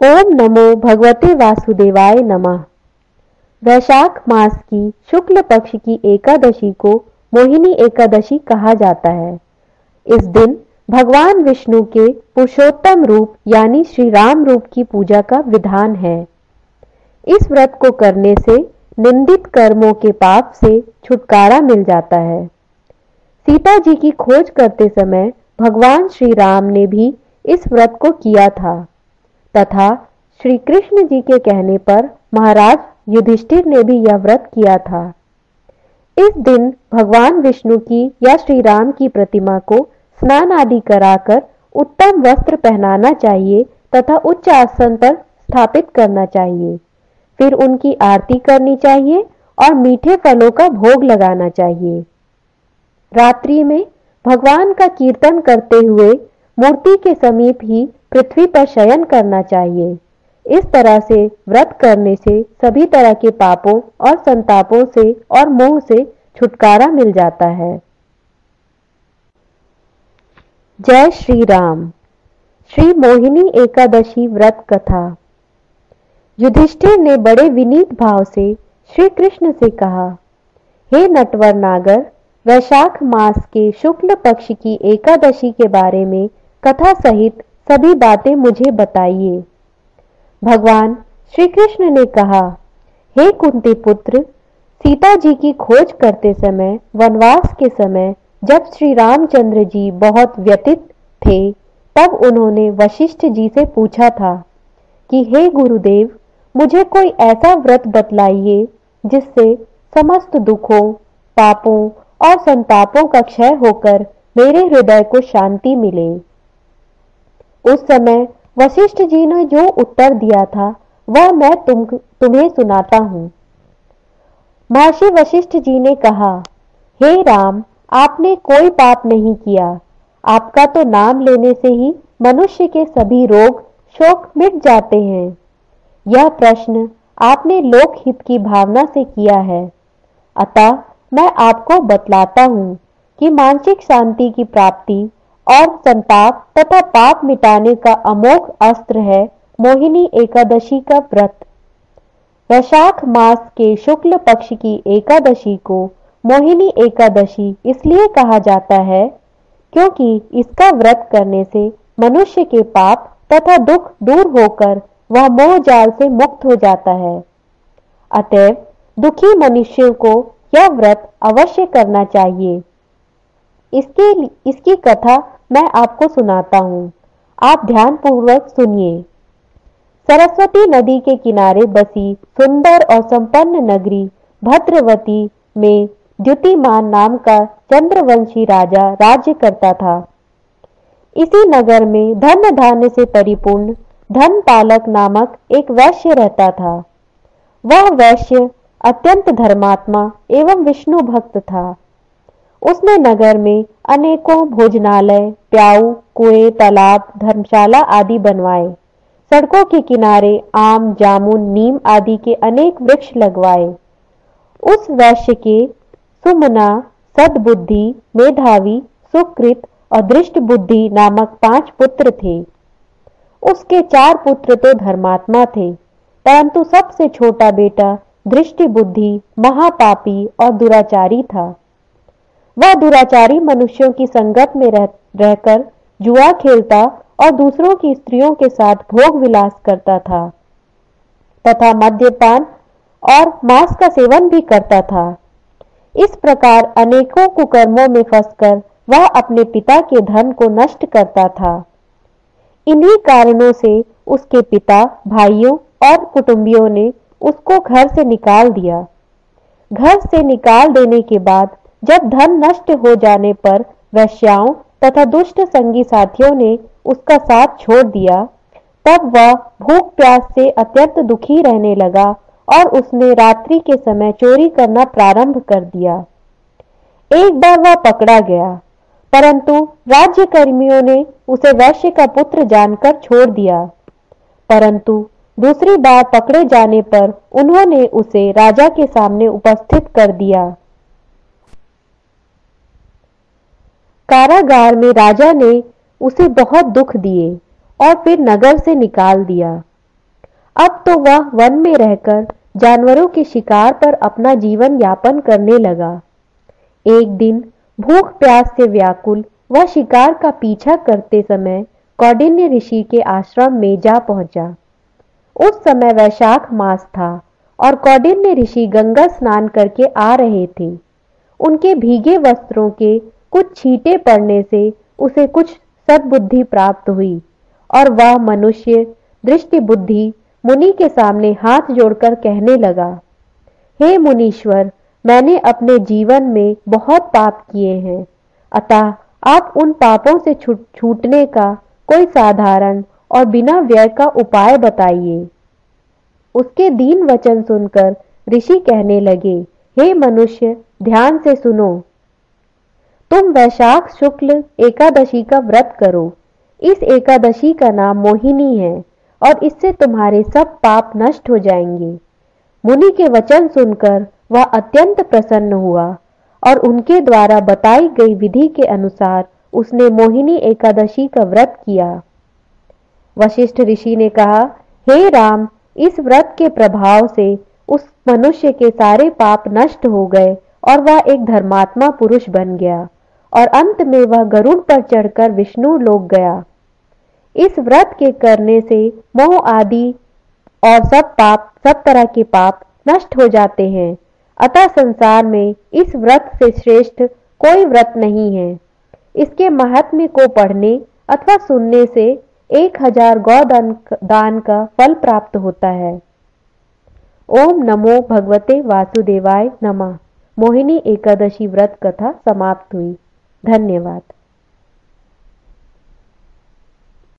ओम नमो भगवते वासुदेवाय नमः। वैशाख मास की शुक्ल पक्ष की एकादशी को मोहिनी एकादशी कहा जाता है। इस दिन भगवान विष्णु के पुरुषोत्तम रूप यानी श्री राम रूप की पूजा का विधान है। इस व्रत को करने से निंदित कर्मों के पाप से छुटकारा मिल जाता है। सीता जी की खोज करते समय भगवान श्री राम ने भी इस व्रत को किया था। तथा श्री कृष्ण जी के कहने पर महाराज युधिष्ठिर ने भी यह व्रत किया था। इस दिन भगवान विष्णु की या श्री राम की प्रतिमा को स्नान आदि कराकर उत्तम वस्त्र पहनाना चाहिए तथा उच्च आसन पर स्थापित करना चाहिए। फिर उनकी आरती करनी चाहिए और मीठे फलों का भोग लगाना चाहिए। रात्रि में भगवान का कीर्तन करते हुए मूर्ति के समीप ही पृथ्वी पर शयन करना चाहिए। इस तरह से व्रत करने से सभी तरह के पापों और संतापों से और मोह से छुटकारा मिल जाता है। जय श्री राम। श्री मोहिनी एकादशी व्रत कथा। युधिष्ठिर ने बड़े विनीत भाव से श्री कृष्ण से कहा, हे नटवर नागर, वैशाख मास के शुक्ल पक्ष की एकादशी के बारे में कथा सहित सभी बातें मुझे बताइए। भगवान श्री कृष्ण ने कहा, हे कुंती पुत्र, सीता जी की खोज करते समय, वनवास के समय, जब श्री रामचंद्र जी बहुत व्यतीत थे, तब उन्होंने वशिष्ठ जी से पूछा था कि, हे गुरुदेव, मुझे कोई ऐसा व्रत बतलाइए, जिससे समस्त दुखों, पापों और संतापों का क्षय होकर मेरे हृदय को शांति मिले? उस समय वशिष्ठ जी ने जो उत्तर दिया था, वह मैं तुम, तुम्हें सुनाता हूँ। महर्षि वशिष्ठ जी ने कहा, हे राम, आपने कोई पाप नहीं किया। आपका तो नाम लेने से ही मनुष्य के सभी रोग शोक मिट जाते हैं। यह प्रश्न आपने लोकहित की भावना से किया है। अतः मैं आपको बतलाता हूँ कि मानसिक शांति की प्राप्ति और संताप तथा पाप मिटाने का अमोघ अस्त्र है, मोहिनी एकादशी का व्रत। वैशाख मास के शुक्ल पक्ष की एकादशी को मोहिनी एकादशी इसलिए कहा जाता है, क्योंकि इसका व्रत करने से मनुष्य के पाप तथा दुख दूर होकर वह मोह जाल से मुक्त हो जाता है। अतएव दुखी मनुष्य को यह व्रत अवश्य करना चाहिए। इसके इसकी कथा मैं आपको सुनाता हूँ। आप ध्यान पूर्वक सुनिए। सरस्वती नदी के किनारे बसी सुंदर और संपन्न नगरी भद्रवती में द्युतिमान नाम का चंद्रवंशी राजा राज्य करता था। इसी नगर में धन धान्य से परिपूर्ण धन पालक नामक एक वैश्य रहता था। वह वैश्य अत्यंत धर्मात्मा एवं विष्णु भक्त था। उसने नगर में अनेकों भोजनालय, प्याऊ, कुएँ, तालाब, धर्मशाला आदि बनवाए। सड़कों के किनारे आम, जामुन, नीम आदि के अनेक वृक्ष लगवाए। उस वैश्य के सुमना सदबुद्धि, मेधावी, सुकृत और दृष्ट बुद्धि नामक पाँच पुत्र थे। उसके चार पुत्र तो धर्मात्मा थे, परंतु सबसे छोटा बेटा दृष्टि बुद्धि महापापी और दुराचारी था। वह दुराचारी मनुष्यों की संगत में रह, रहकर जुआ खेलता और दूसरों की स्त्रियों के साथ भोग विलास करता था तथा मद्यपान और मांस का सेवन भी करता था। इस प्रकार अनेकों कुकर्मों में फंसकर वह अपने पिता के धन को नष्ट करता था। इन्हीं कारणों से उसके पिता भाइयों और कुटुंबियों ने उसको घर से निकाल दिया। घर से निकाल देने के बाद जब धन नष्ट हो जाने पर वैश्याओं तथा दुष्ट संगी साथियों ने उसका साथ छोड़ दिया, तब वह भूख प्यास से अत्यंत दुखी रहने लगा और उसने रात्रि के समय चोरी करना प्रारंभ कर दिया। एक बार वह पकड़ा गया, परंतु राज्य कर्मियों ने उसे वैश्य का पुत्र जानकर छोड़ दिया। परंतु दूसरी बार पकड़े जाने पर उन्होंने उसे राजा के सामने उपस्थित कर दिया। कारागार में राजा ने उसे बहुत दुख दिए और फिर नगर से निकाल दिया। अब तो वह वन में रहकर जानवरों के शिकार पर अपना जीवन यापन करने लगा। एक दिन भूख प्यास से व्याकुल वह शिकार का पीछा करते समय कौडिन्य ऋषि के आश्रम में जा पहुँचा। उस समय वैशाख मास था और कौडिन्य ऋषि गंगा स्नान करके आ रहे थे। उनके भीगे वस्त्रों के कुछ छींटे पड़ने से उसे कुछ सद्बुद्धि प्राप्त हुई और वह मनुष्य दृष्टि बुद्धि मुनि के सामने हाथ जोड़कर कहने लगा, हे मुनीश्वर, मैंने अपने जीवन में बहुत पाप किए हैं, अतः आप उन पापों से छूटने का कोई साधारण और बिना व्यय का उपाय बताइए। उसके दीन वचन सुनकर ऋषि कहने लगे, हे मनुष्य, ध्यान से सुनो तुम वैशाख शुक्ल एकादशी का व्रत करो। इस एकादशी का नाम मोहिनी है और इससे तुम्हारे सब पाप नष्ट हो जाएँगे। मुनि के वचन सुनकर वह अत्यंत प्रसन्न हुआ और उनके द्वारा बताई गई विधि के अनुसार उसने मोहिनी एकादशी का व्रत किया। वशिष्ठ ऋषि ने कहा, हे राम, इस व्रत के प्रभाव से उस मनुष्य के सारे पाप नष्ट हो गए और वह एक धर्मात्मा पुरुष बन गया। और अंत में वह गरुड़ पर चढ़कर विष्णु लोक गया। इस व्रत के करने से मोह आदि और सब पाप, सब तरह के पाप नष्ट हो जाते हैं। अतः संसार में इस व्रत से श्रेष्ठ कोई व्रत नहीं है। इसके महात्म्य को पढ़ने अथवा सुनने से एक हज़ार गौदान दान का फल प्राप्त होता है। ओम नमो भगवते वासुदेवाय नमः। मोहिनी एकादशी व्रत कथा समाप्त हुई। धन्यवाद।